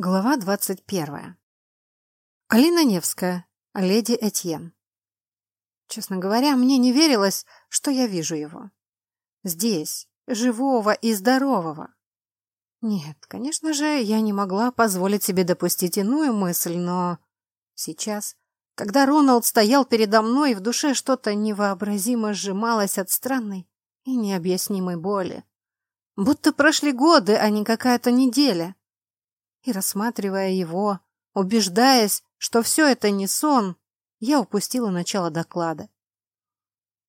Глава двадцать первая. Алина Невская, леди Этьен. Честно говоря, мне не верилось, что я вижу его. Здесь, живого и здорового. Нет, конечно же, я не могла позволить себе допустить иную мысль, но сейчас, когда Роналд стоял передо мной, в душе что-то невообразимо сжималось от странной и необъяснимой боли. Будто прошли годы, а не какая-то неделя и рассматривая его, убеждаясь, что все это не сон, я упустила начало доклада.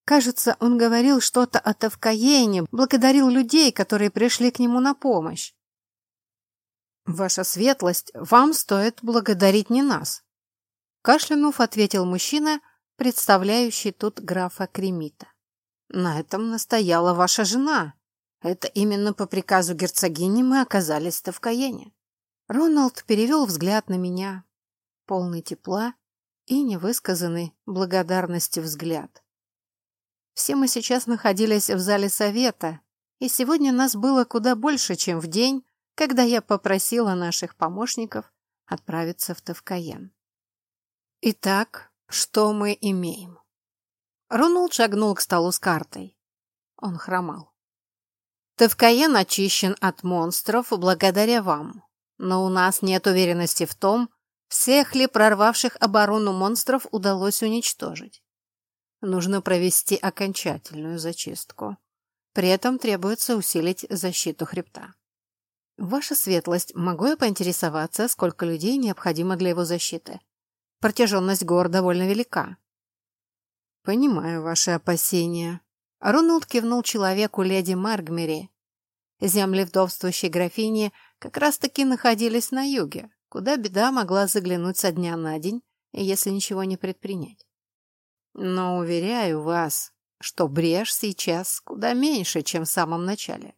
Кажется, он говорил что-то о Тавкаене, благодарил людей, которые пришли к нему на помощь. «Ваша светлость, вам стоит благодарить не нас», кашлянув, ответил мужчина, представляющий тут графа Кремита. «На этом настояла ваша жена. Это именно по приказу герцогини мы оказались в Тавкаене». Роналд перевел взгляд на меня, полный тепла и невысказанной благодарности взгляд. Все мы сейчас находились в зале совета, и сегодня нас было куда больше, чем в день, когда я попросила наших помощников отправиться в Тавкаен. Итак, что мы имеем? Роналд шагнул к столу с картой. Он хромал. Тавкаен очищен от монстров благодаря вам но у нас нет уверенности в том, всех ли прорвавших оборону монстров удалось уничтожить. Нужно провести окончательную зачистку. При этом требуется усилить защиту хребта. Ваша светлость, могу я поинтересоваться, сколько людей необходимо для его защиты? Протяженность гор довольно велика. Понимаю ваши опасения. Роналд кивнул человеку леди Маргмери. Земли вдовствующей графини как раз-таки находились на юге, куда беда могла заглянуть со дня на день, если ничего не предпринять. Но уверяю вас, что брешь сейчас куда меньше, чем в самом начале.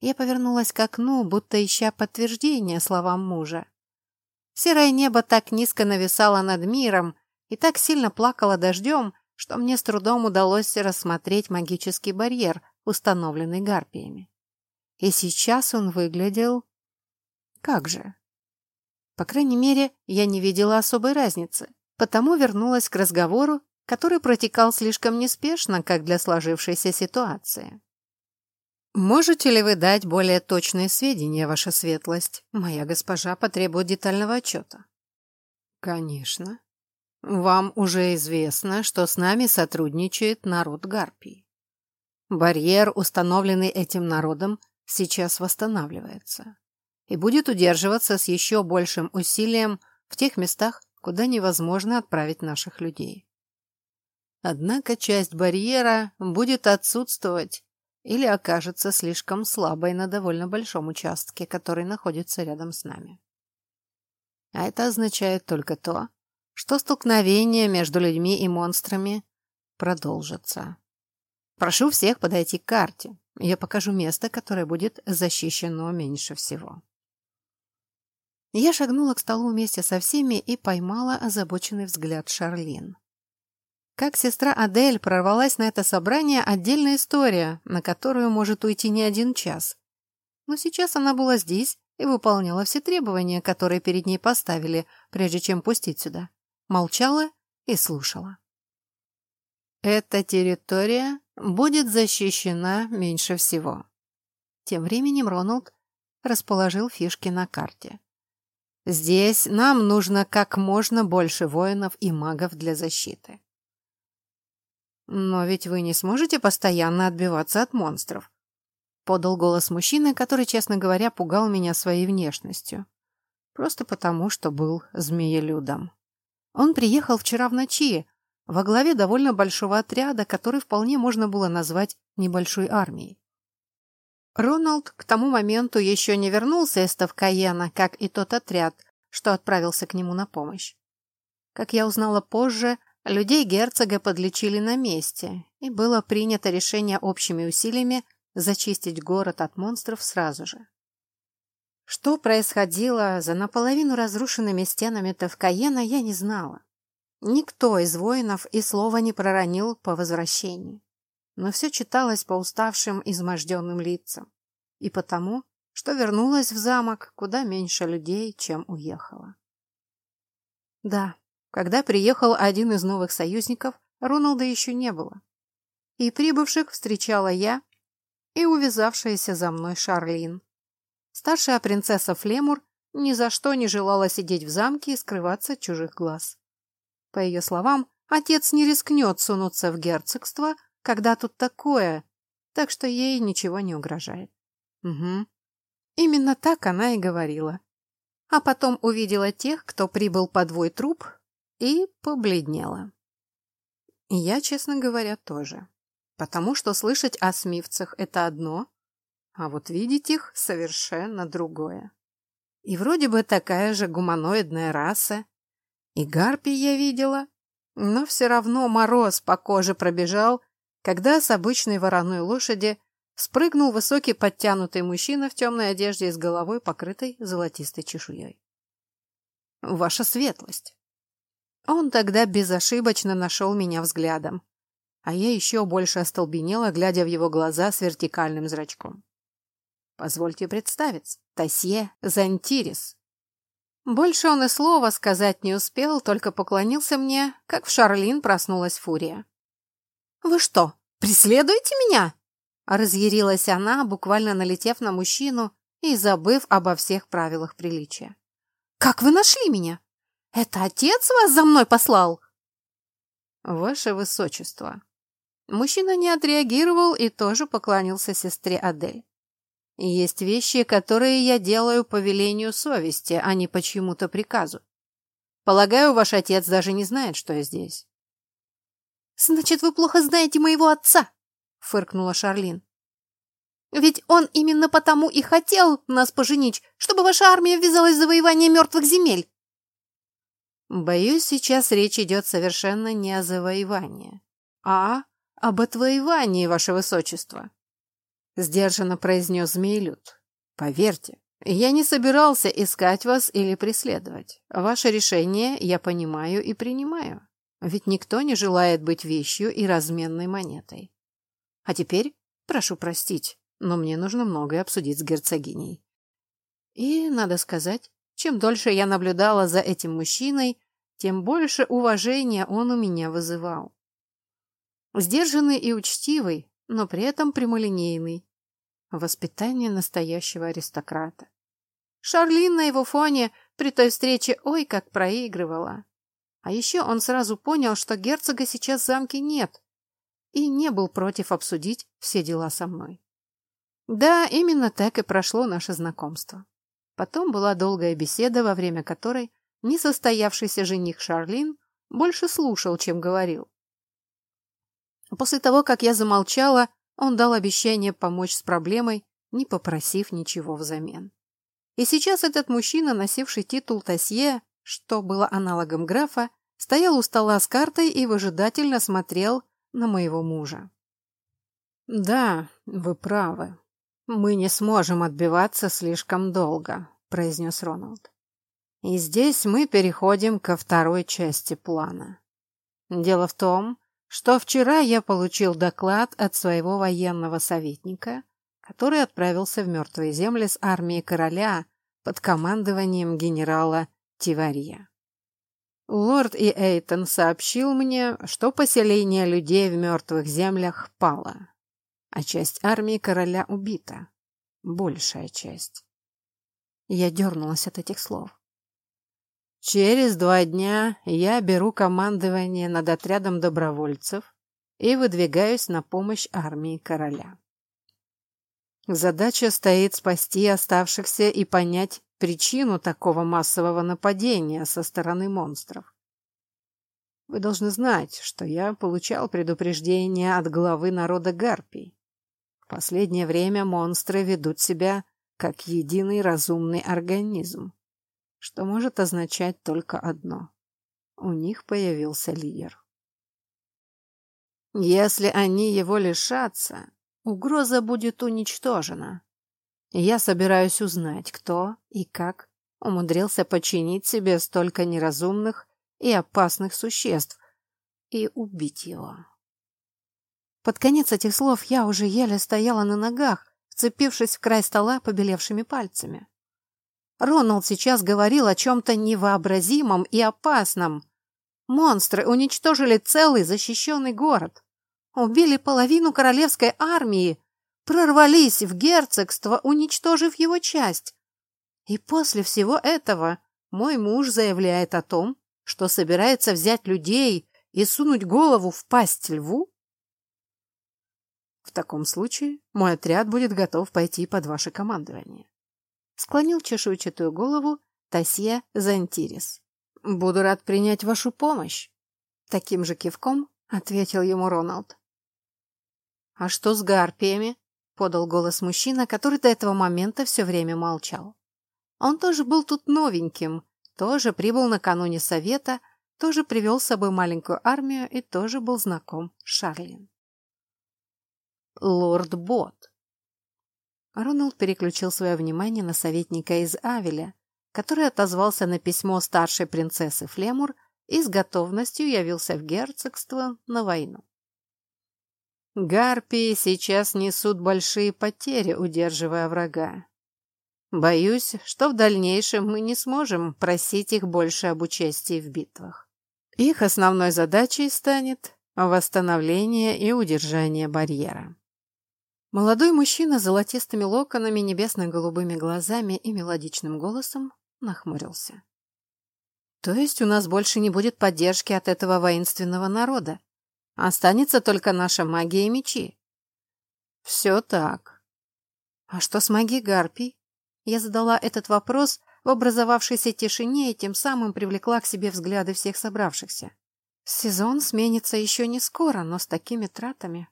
Я повернулась к окну, будто ища подтверждение словам мужа. Серое небо так низко нависало над миром и так сильно плакало дождем, что мне с трудом удалось рассмотреть магический барьер, установленный гарпиями. И сейчас он выглядел... Как же? По крайней мере, я не видела особой разницы, потому вернулась к разговору, который протекал слишком неспешно, как для сложившейся ситуации. «Можете ли вы дать более точные сведения, ваша светлость? Моя госпожа потребует детального отчета». «Конечно. Вам уже известно, что с нами сотрудничает народ Гарпии. Барьер, установленный этим народом, сейчас восстанавливается и будет удерживаться с еще большим усилием в тех местах, куда невозможно отправить наших людей. Однако часть барьера будет отсутствовать или окажется слишком слабой на довольно большом участке, который находится рядом с нами. А это означает только то, что столкновение между людьми и монстрами продолжится. Прошу всех подойти к карте. Я покажу место, которое будет защищено меньше всего. Я шагнула к столу вместе со всеми и поймала озабоченный взгляд Шарлин. Как сестра Адель прорвалась на это собрание – отдельная история, на которую может уйти не один час. Но сейчас она была здесь и выполняла все требования, которые перед ней поставили, прежде чем пустить сюда. Молчала и слушала. Эта территория будет защищена меньше всего. Тем временем Роналд расположил фишки на карте. Здесь нам нужно как можно больше воинов и магов для защиты. Но ведь вы не сможете постоянно отбиваться от монстров, подал голос мужчины, который, честно говоря, пугал меня своей внешностью. Просто потому, что был змеелюдом. Он приехал вчера в ночи, во главе довольно большого отряда, который вполне можно было назвать небольшой армией. Роналд к тому моменту еще не вернулся из Тавкаена, как и тот отряд, что отправился к нему на помощь. Как я узнала позже, людей герцога подлечили на месте, и было принято решение общими усилиями зачистить город от монстров сразу же. Что происходило за наполовину разрушенными стенами Тавкаена, я не знала. Никто из воинов и слова не проронил по возвращении. Но все читалось по уставшим, изможденным лицам. И потому что вернулась в замок куда меньше людей, чем уехала. Да, когда приехал один из новых союзников, Роналда еще не было. И прибывших встречала я и увязавшаяся за мной Шарлин. Старшая принцесса Флемур ни за что не желала сидеть в замке и скрываться от чужих глаз. По ее словам, отец не рискнет сунуться в герцогство, когда тут такое, так что ей ничего не угрожает. Угу. Именно так она и говорила. А потом увидела тех, кто прибыл по двой труп, и побледнела. Я, честно говоря, тоже. Потому что слышать о смивцах – это одно, а вот видеть их – совершенно другое. И вроде бы такая же гуманоидная раса. И гарпи я видела, но все равно мороз по коже пробежал, когда с обычной вороной лошади спрыгнул высокий подтянутый мужчина в темной одежде с головой, покрытой золотистой чешуей. «Ваша светлость!» Он тогда безошибочно нашел меня взглядом, а я еще больше остолбенела, глядя в его глаза с вертикальным зрачком. «Позвольте представиться, Тасье Зантирис». Больше он и слова сказать не успел, только поклонился мне, как в Шарлин проснулась фурия. «Вы что, преследуете меня?» Разъярилась она, буквально налетев на мужчину и забыв обо всех правилах приличия. «Как вы нашли меня? Это отец вас за мной послал?» «Ваше высочество». Мужчина не отреагировал и тоже поклонился сестре Адель. «Есть вещи, которые я делаю по велению совести, а не по чьему-то приказу. Полагаю, ваш отец даже не знает, что я здесь. «Значит, вы плохо знаете моего отца!» — фыркнула Шарлин. «Ведь он именно потому и хотел нас поженить, чтобы ваша армия ввязалась в завоевание мертвых земель!» «Боюсь, сейчас речь идет совершенно не о завоевании, а об отвоевании, ваше высочество!» Сдержанно произнес Змеилют. «Поверьте, я не собирался искать вас или преследовать. Ваше решение я понимаю и принимаю. Ведь никто не желает быть вещью и разменной монетой. А теперь, прошу простить, но мне нужно многое обсудить с герцогиней. И, надо сказать, чем дольше я наблюдала за этим мужчиной, тем больше уважения он у меня вызывал. Сдержанный и учтивый, но при этом прямолинейный. Воспитание настоящего аристократа. Шарлин на его фоне при той встрече ой как проигрывала. А еще он сразу понял, что герцога сейчас в замке нет, и не был против обсудить все дела со мной. Да, именно так и прошло наше знакомство. Потом была долгая беседа, во время которой несостоявшийся жених Шарлин больше слушал, чем говорил. После того, как я замолчала, он дал обещание помочь с проблемой, не попросив ничего взамен. И сейчас этот мужчина, носивший титул Тасье, что было аналогом графа, стоял у стола с картой и выжидательно смотрел на моего мужа. «Да, вы правы. Мы не сможем отбиваться слишком долго», — произнес Роналд. «И здесь мы переходим ко второй части плана. Дело в том, что вчера я получил доклад от своего военного советника, который отправился в мертвые земли с армией короля под командованием генерала Тивария. Лорд и Эйтон сообщил мне, что поселение людей в мертвых землях пало, а часть армии короля убита. Большая часть. Я дернулась от этих слов. Через два дня я беру командование над отрядом добровольцев и выдвигаюсь на помощь армии короля. Задача стоит спасти оставшихся и понять, причину такого массового нападения со стороны монстров. Вы должны знать, что я получал предупреждение от главы народа Гарпий. В последнее время монстры ведут себя как единый разумный организм, что может означать только одно. У них появился лидер. Если они его лишатся, угроза будет уничтожена, я собираюсь узнать, кто и как умудрился подчинить себе столько неразумных и опасных существ и убить его. Под конец этих слов я уже еле стояла на ногах, вцепившись в край стола побелевшими пальцами. Роналд сейчас говорил о чем-то невообразимом и опасном. Монстры уничтожили целый защищенный город. Убили половину королевской армии, прорвались в герцогство, уничтожив его часть. И после всего этого мой муж заявляет о том, что собирается взять людей и сунуть голову в пасть льву? В таком случае мой отряд будет готов пойти под ваше командование. Склонил чешуйчатую голову Тасье Зантирис. Буду рад принять вашу помощь. Таким же кивком ответил ему Роналд. А что с гарпиями? Подал голос мужчина, который до этого момента все время молчал. Он тоже был тут новеньким, тоже прибыл накануне совета, тоже привел с собой маленькую армию и тоже был знаком с Шарлин. Лорд Бот. Роналд переключил свое внимание на советника из Авеля, который отозвался на письмо старшей принцессы Флемур и с готовностью явился в герцогство на войну. Гарпии сейчас несут большие потери, удерживая врага. Боюсь, что в дальнейшем мы не сможем просить их больше об участии в битвах. Их основной задачей станет восстановление и удержание барьера. Молодой мужчина с золотистыми локонами, небесно-голубыми глазами и мелодичным голосом нахмурился. То есть у нас больше не будет поддержки от этого воинственного народа. Останется только наша магия и мечи. Все так. А что с магией гарпий? Я задала этот вопрос в образовавшейся тишине и тем самым привлекла к себе взгляды всех собравшихся. Сезон сменится еще не скоро, но с такими тратами.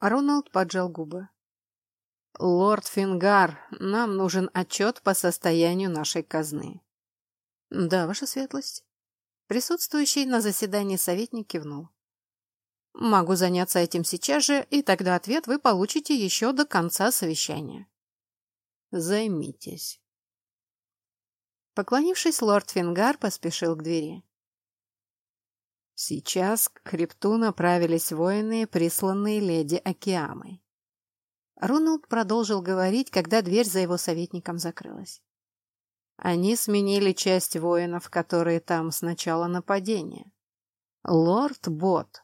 Роналд поджал губы. «Лорд Фингар, нам нужен отчет по состоянию нашей казны». «Да, ваша светлость». Присутствующий на заседании советник кивнул. «Могу заняться этим сейчас же, и тогда ответ вы получите еще до конца совещания». Займитесь. Поклонившись, лорд Фингар поспешил к двери. Сейчас к хребту направились воины, присланные леди Океамой. Роналд продолжил говорить, когда дверь за его советником закрылась. Они сменили часть воинов, которые там с начала нападения. Лорд Бот,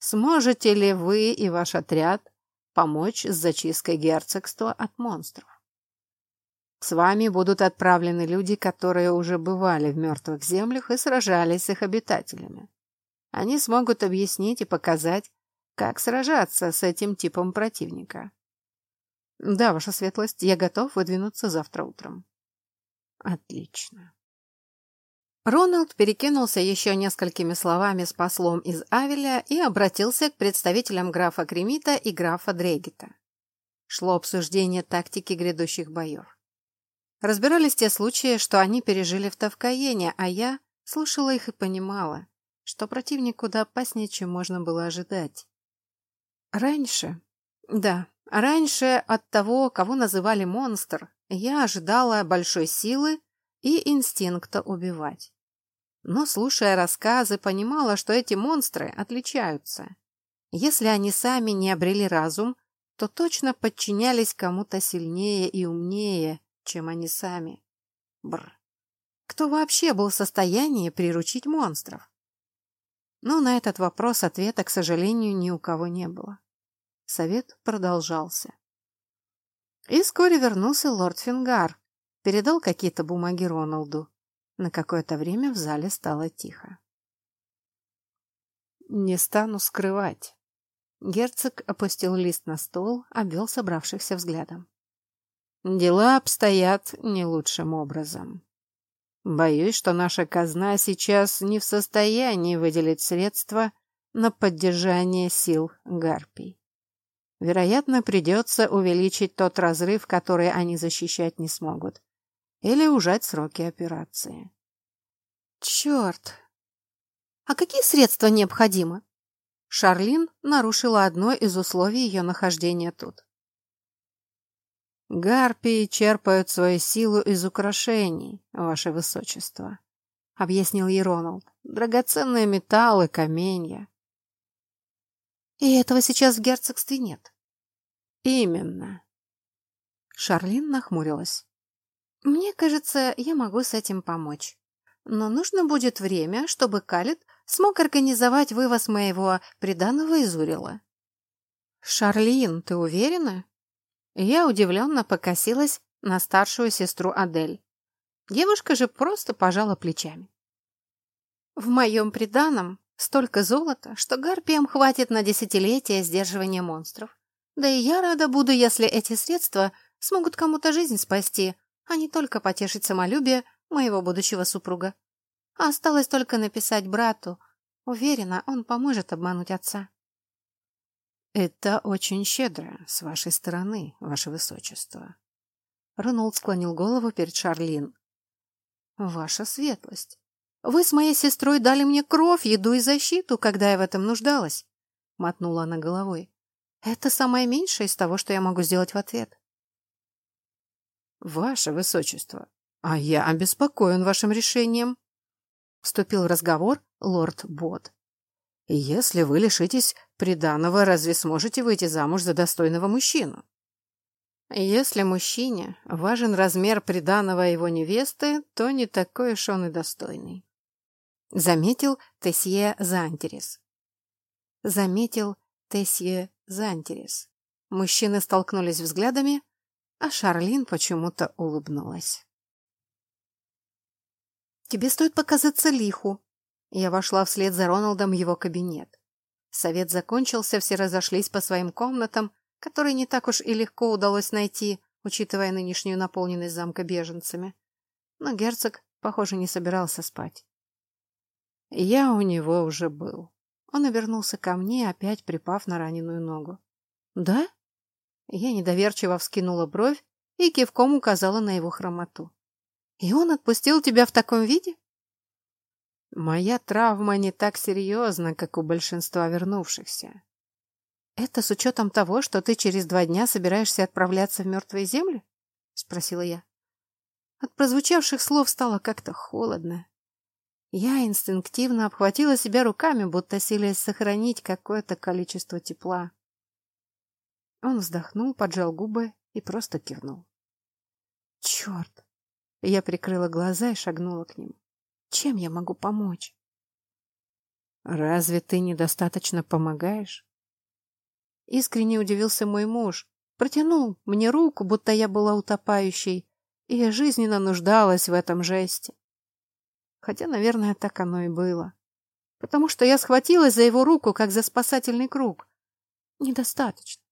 сможете ли вы и ваш отряд помочь с зачисткой герцогства от монстров? С вами будут отправлены люди, которые уже бывали в мертвых землях и сражались с их обитателями. Они смогут объяснить и показать, как сражаться с этим типом противника. Да, ваша светлость, я готов выдвинуться завтра утром. Отлично. Роналд перекинулся еще несколькими словами с послом из Авеля и обратился к представителям графа Кремита и графа Дрегита. Шло обсуждение тактики грядущих боев. Разбирались те случаи, что они пережили в Тавкаене, а я слушала их и понимала, что противник куда опаснее, чем можно было ожидать. Раньше, да, раньше от того, кого называли монстр, я ожидала большой силы и инстинкта убивать. Но, слушая рассказы, понимала, что эти монстры отличаются. Если они сами не обрели разум, то точно подчинялись кому-то сильнее и умнее, чем они сами. Бр. Кто вообще был в состоянии приручить монстров? Но на этот вопрос ответа, к сожалению, ни у кого не было. Совет продолжался. И вскоре вернулся лорд Фингар, передал какие-то бумаги Роналду. На какое-то время в зале стало тихо. «Не стану скрывать». Герцог опустил лист на стол, обвел собравшихся взглядом. Дела обстоят не лучшим образом. Боюсь, что наша казна сейчас не в состоянии выделить средства на поддержание сил гарпий. Вероятно, придется увеличить тот разрыв, который они защищать не смогут, или ужать сроки операции. Черт! А какие средства необходимы? Шарлин нарушила одно из условий ее нахождения тут. «Гарпии черпают свою силу из украшений, ваше высочество», — объяснил ей Роналд. «Драгоценные металлы, каменья». «И этого сейчас в герцогстве нет». Именно. Шарлин нахмурилась. Мне кажется, я могу с этим помочь. Но нужно будет время, чтобы Калит смог организовать вывоз моего приданого из Урила. «Шарлин, ты уверена?» Я удивленно покосилась на старшую сестру Адель. Девушка же просто пожала плечами. «В моем приданом столько золота, что гарпиям хватит на десятилетия сдерживания монстров. Да и я рада буду, если эти средства смогут кому-то жизнь спасти, а не только потешить самолюбие моего будущего супруга. Осталось только написать брату. Уверена, он поможет обмануть отца. «Это очень щедро с вашей стороны, ваше высочество». Роналд склонил голову перед Шарлин. «Ваша светлость, вы с моей сестрой дали мне кровь, еду и защиту, когда я в этом нуждалась», — мотнула она головой. «Это самое меньшее из того, что я могу сделать в ответ». «Ваше высочество, а я обеспокоен вашим решением», — вступил в разговор лорд Бот. «Если вы лишитесь приданого, разве сможете выйти замуж за достойного мужчину?» «Если мужчине важен размер приданого его невесты, то не такой уж он и достойный», — заметил Тесье Зантерес. Заметил Тесье Зантерес. Мужчины столкнулись взглядами, а Шарлин почему-то улыбнулась. «Тебе стоит показаться лиху». Я вошла вслед за Роналдом в его кабинет. Совет закончился, все разошлись по своим комнатам, которые не так уж и легко удалось найти, учитывая нынешнюю наполненность замка беженцами. Но герцог, похоже, не собирался спать. Я у него уже был. Он обернулся ко мне, опять припав на раненую ногу. «Да?» Я недоверчиво вскинула бровь и кивком указала на его хромоту. «И он отпустил тебя в таком виде?» «Моя травма не так серьезна, как у большинства вернувшихся». «Это с учетом того, что ты через два дня собираешься отправляться в мертвые земли?» — спросила я. От прозвучавших слов стало как-то холодно. Я инстинктивно обхватила себя руками, будто силясь сохранить какое-то количество тепла. Он вздохнул, поджал губы и просто кивнул. «Черт!» Я прикрыла глаза и шагнула к нему. «Чем я могу помочь?» «Разве ты недостаточно помогаешь?» Искренне удивился мой муж. Протянул мне руку, будто я была утопающей, и я жизненно нуждалась в этом жесте. Хотя, наверное, так оно и было. Потому что я схватилась за его руку, как за спасательный круг. Недостаточно.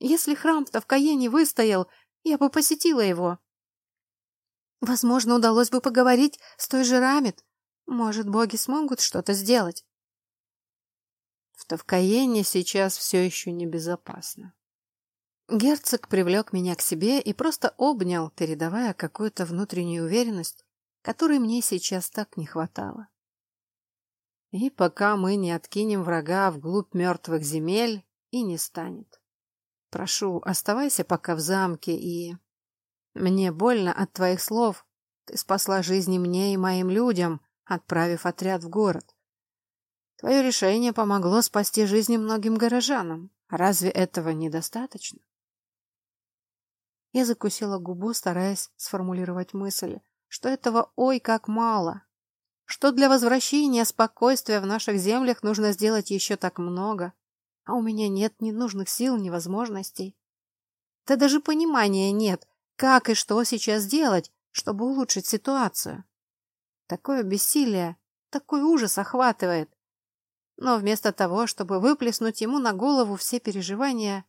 Если храм-то в Каене выстоял, я бы посетила его. Возможно, удалось бы поговорить с той же Рамит. Может, боги смогут что-то сделать. В Тавкаене сейчас все еще небезопасно. Герцог привлек меня к себе и просто обнял, передавая какую-то внутреннюю уверенность, которой мне сейчас так не хватало. И пока мы не откинем врага вглубь мертвых земель, и не станет. Прошу, оставайся пока в замке и... Мне больно от твоих слов. Ты спасла жизни мне и моим людям, отправив отряд в город. Твое решение помогло спасти жизни многим горожанам. Разве этого недостаточно? Я закусила губу, стараясь сформулировать мысль, что этого ой как мало, что для возвращения спокойствия в наших землях нужно сделать еще так много а у меня нет ни нужных сил, ни возможностей. Да даже понимания нет, как и что сейчас делать, чтобы улучшить ситуацию. Такое бессилие, такой ужас охватывает. Но вместо того, чтобы выплеснуть ему на голову все переживания,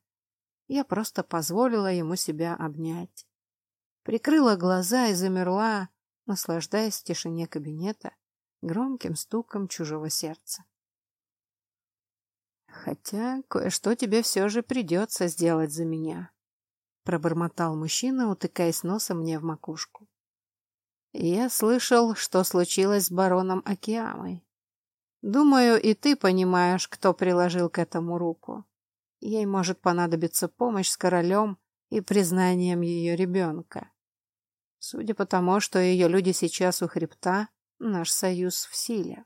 я просто позволила ему себя обнять. Прикрыла глаза и замерла, наслаждаясь в тишине кабинета громким стуком чужого сердца. Хотя кое-что тебе все же придется сделать за меня, пробормотал мужчина, утыкаясь носом мне в макушку. Я слышал, что случилось с бароном Акиамой. Думаю, и ты понимаешь, кто приложил к этому руку. Ей может понадобиться помощь с королем и признанием ее ребенка. Судя по тому, что ее люди сейчас у хребта, наш союз в силе.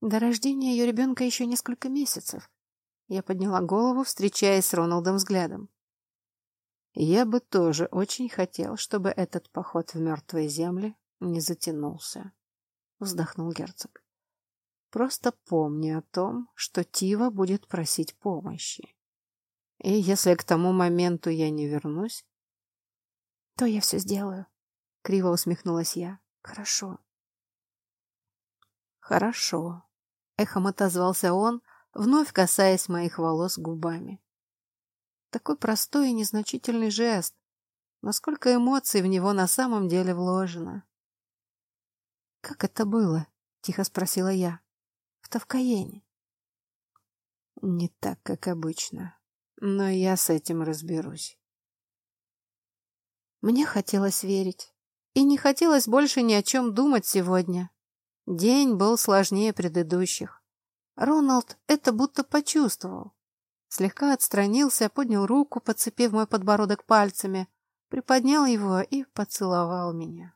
До рождения ее ребенка еще несколько месяцев. Я подняла голову, встречаясь с Роналдом взглядом. Я бы тоже очень хотел, чтобы этот поход в мертвые земли не затянулся, вздохнул герцог. Просто помни о том, что Тива будет просить помощи. И если к тому моменту я не вернусь, то я все сделаю. Криво усмехнулась я. Хорошо. Хорошо. Эхом отозвался он, вновь касаясь моих волос губами. Такой простой и незначительный жест. Насколько эмоций в него на самом деле вложено. «Как это было?» — тихо спросила я. «В Тавкаене». «Не так, как обычно. Но я с этим разберусь». Мне хотелось верить. И не хотелось больше ни о чем думать сегодня. День был сложнее предыдущих. Роналд это будто почувствовал. Слегка отстранился, поднял руку, подцепив мой подбородок пальцами, приподнял его и поцеловал меня.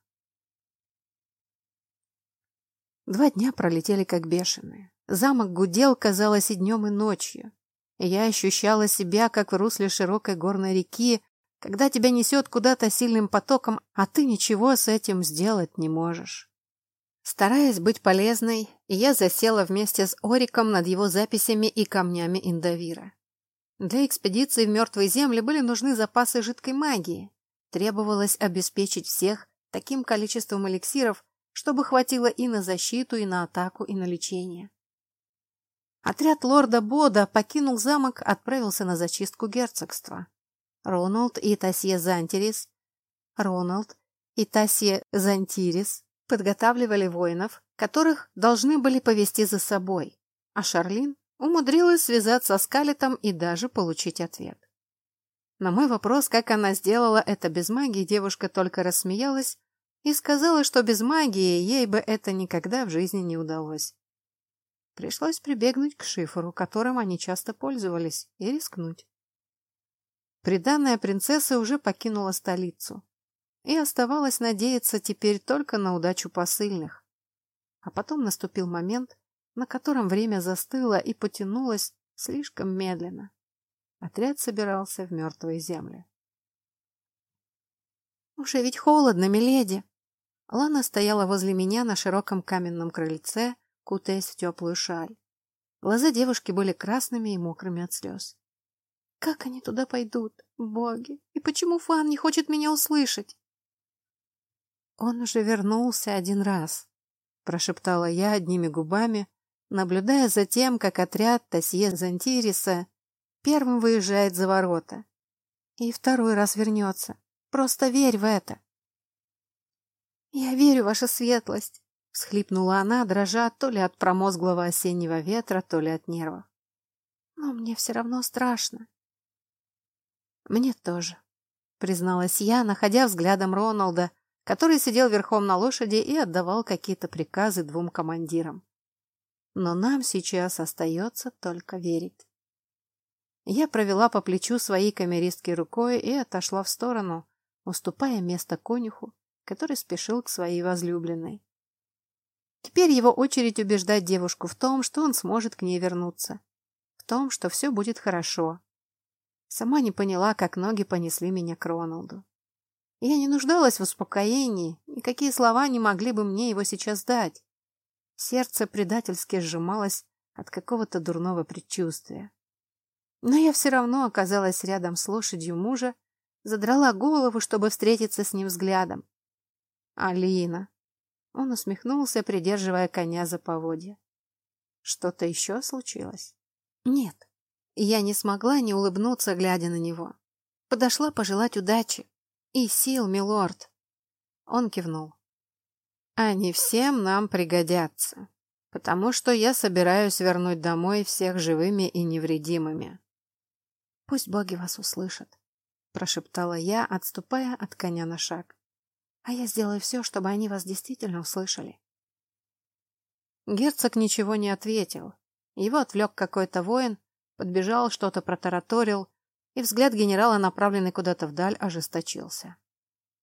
Два дня пролетели как бешеные. Замок гудел, казалось, и днем, и ночью. Я ощущала себя, как в русле широкой горной реки, когда тебя несет куда-то сильным потоком, а ты ничего с этим сделать не можешь. Стараясь быть полезной, я засела вместе с Ориком над его записями и камнями Индавира. Для экспедиции в мертвые земли были нужны запасы жидкой магии. Требовалось обеспечить всех таким количеством эликсиров, чтобы хватило и на защиту, и на атаку, и на лечение. Отряд лорда Бода покинул замок, отправился на зачистку герцогства. Роналд и Тасье Зантирис, Роналд и Тасье Зантирис подготавливали воинов, которых должны были повести за собой, а Шарлин умудрилась связаться с Калитом и даже получить ответ. На мой вопрос, как она сделала это без магии, девушка только рассмеялась и сказала, что без магии ей бы это никогда в жизни не удалось. Пришлось прибегнуть к шифру, которым они часто пользовались, и рискнуть. Приданная принцесса уже покинула столицу. И оставалось надеяться теперь только на удачу посыльных. А потом наступил момент, на котором время застыло и потянулось слишком медленно. Отряд собирался в мертвые земли. «Уже ведь холодно, миледи!» Лана стояла возле меня на широком каменном крыльце, кутаясь в теплую шаль. Глаза девушки были красными и мокрыми от слез. Как они туда пойдут, боги? И почему Фан не хочет меня услышать? Он уже вернулся один раз, прошептала я одними губами, наблюдая за тем, как отряд Тасье Зантириса первым выезжает за ворота. И второй раз вернется. Просто верь в это. Я верю, ваша светлость, всхлипнула она, дрожа то ли от промозглого осеннего ветра, то ли от нервов. Но мне все равно страшно. Мне тоже, призналась я, находя взглядом Роналда, который сидел верхом на лошади и отдавал какие-то приказы двум командирам. Но нам сейчас остается только верить. Я провела по плечу своей камеристки рукой и отошла в сторону, уступая место конюху, который спешил к своей возлюбленной. Теперь его очередь убеждать девушку в том, что он сможет к ней вернуться, в том, что все будет хорошо, Сама не поняла, как ноги понесли меня к Роналду. Я не нуждалась в успокоении, никакие слова не могли бы мне его сейчас дать. Сердце предательски сжималось от какого-то дурного предчувствия. Но я все равно оказалась рядом с лошадью мужа, задрала голову, чтобы встретиться с ним взглядом. «Алина!» Он усмехнулся, придерживая коня за поводья. «Что-то еще случилось?» «Нет». Я не смогла не улыбнуться, глядя на него. Подошла пожелать удачи. И сил, милорд. Он кивнул. Они всем нам пригодятся, потому что я собираюсь вернуть домой всех живыми и невредимыми. Пусть боги вас услышат, прошептала я, отступая от коня на шаг. А я сделаю все, чтобы они вас действительно услышали. Герцог ничего не ответил. Его отвлек какой-то воин, подбежал, что-то протараторил, и взгляд генерала, направленный куда-то вдаль, ожесточился.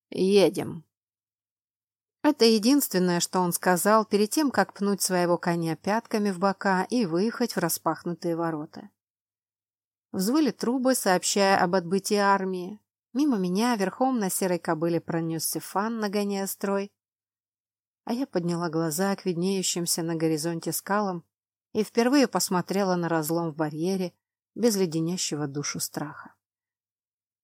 «Едем». Это единственное, что он сказал перед тем, как пнуть своего коня пятками в бока и выехать в распахнутые ворота. Взвыли трубы, сообщая об отбытии армии. Мимо меня верхом на серой кобыле пронесся фан, нагоняя строй. А я подняла глаза к виднеющимся на горизонте скалам и впервые посмотрела на разлом в барьере без леденящего душу страха.